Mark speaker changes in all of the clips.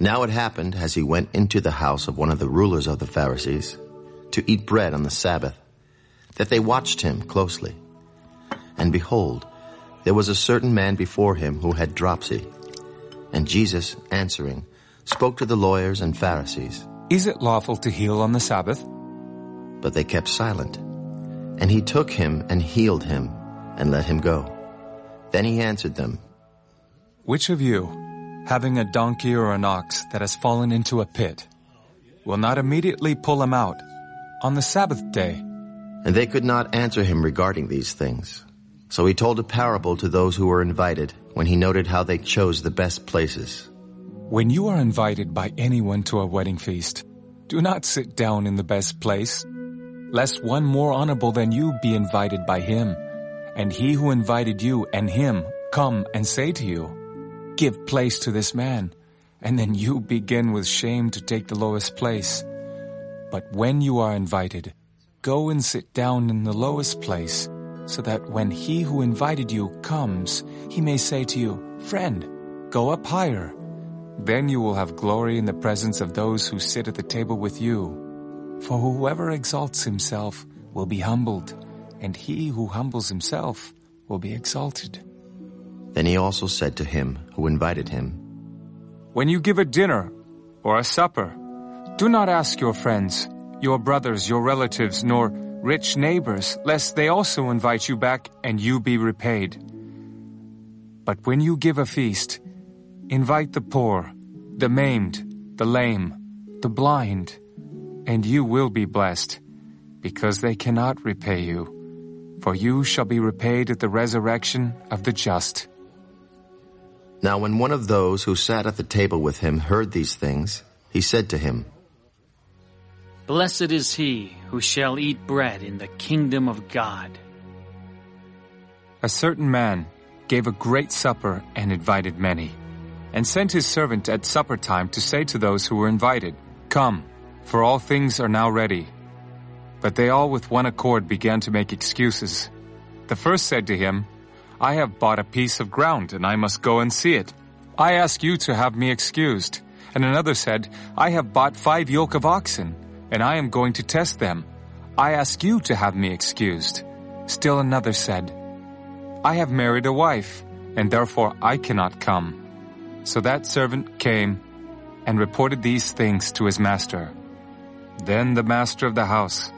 Speaker 1: Now it happened, as he went into the house of one of the rulers of the Pharisees, to eat bread on the Sabbath, that they watched him closely. And behold, there was a certain man before him who had dropsy. And Jesus, answering, spoke to the lawyers and Pharisees.
Speaker 2: Is it lawful to heal on the Sabbath?
Speaker 1: But they kept silent. And he took him and healed him and let him go. Then he answered them,
Speaker 2: Which of you, having a donkey or an ox that has fallen into a pit, will not immediately pull him out on the Sabbath day?
Speaker 1: And they could not answer him regarding these things. So he told a parable to those who were invited when he noted how they chose the best places.
Speaker 2: When you are invited by anyone to a wedding feast, do not sit down in the best place, lest one more honorable than you be invited by him, and he who invited you and him come and say to you, Give place to this man, and then you begin with shame to take the lowest place. But when you are invited, go and sit down in the lowest place, so that when he who invited you comes, he may say to you, Friend, go up higher. Then you will have glory in the presence of those who sit at the table with you. For whoever exalts himself will be humbled, and he who humbles himself will be exalted.
Speaker 1: Then he also said to him who invited him,
Speaker 2: When you give a dinner or a supper, do not ask your friends, your brothers, your relatives, nor rich neighbors, lest they also invite you back and you be repaid. But when you give a feast, invite the poor, the maimed, the lame, the blind, and you will be blessed, because they cannot repay you. For you shall be repaid at the resurrection of the just.
Speaker 1: Now when one of those who sat at the table with him heard these things, he said to him,
Speaker 3: Blessed is he who shall eat bread in the kingdom of God.
Speaker 2: A certain man gave a great supper and invited many, and sent his servant at supper time to say to those who were invited, Come, for all things are now ready. But they all with one accord began to make excuses. The first said to him, I have bought a piece of ground, and I must go and see it. I ask you to have me excused. And another said, I have bought five yoke of oxen, and I am going to test them. I ask you to have me excused. Still another said, I have married a wife, and therefore I cannot come. So that servant came and reported these things to his master. Then the master of the house,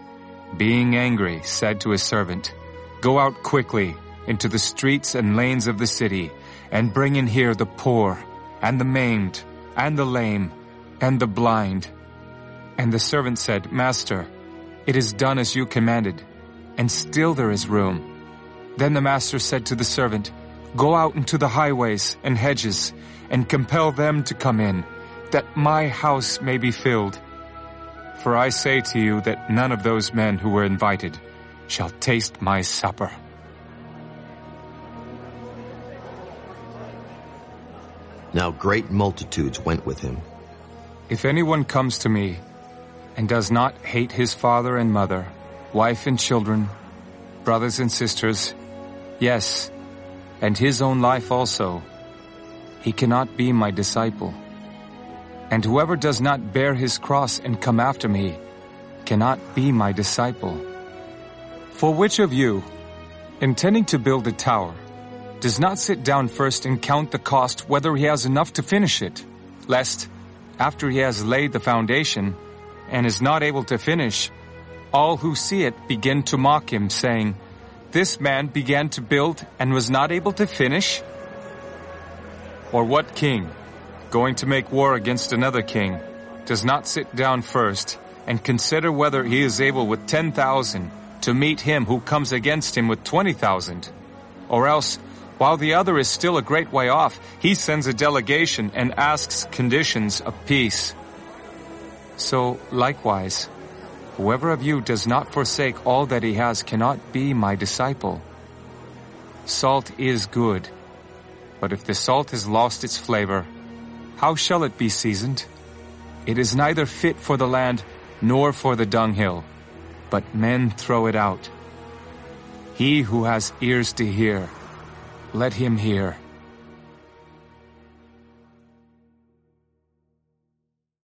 Speaker 2: being angry, said to his servant, Go out quickly into the streets and lanes of the city, and bring in here the poor, and the maimed, and the lame, and the blind. And the servant said, Master, it is done as you commanded, and still there is room. Then the master said to the servant, Go out into the highways and hedges, and compel them to come in, that my house may be filled. For I say to you that none of those men who were invited shall taste my supper.
Speaker 1: Now great multitudes went with him.
Speaker 2: If anyone comes to me and does not hate his father and mother, wife and children, brothers and sisters, yes, and his own life also, he cannot be my disciple. And whoever does not bear his cross and come after me cannot be my disciple. For which of you, intending to build a tower, does not sit down first and count the cost whether he has enough to finish it, lest, after he has laid the foundation and is not able to finish, all who see it begin to mock him, saying, This man began to build and was not able to finish? Or what king, going to make war against another king, does not sit down first and consider whether he is able with 10,000 to meet him who comes against him with 20,000? Or else, while the other is still a great way off, he sends a delegation and asks conditions of peace. So, likewise, whoever of you does not forsake all that he has cannot be my disciple. Salt is good, but if the salt has lost its flavor, how shall it be seasoned? It is neither fit for the land nor for the dunghill, but men throw it out. He who has ears to hear, let him hear.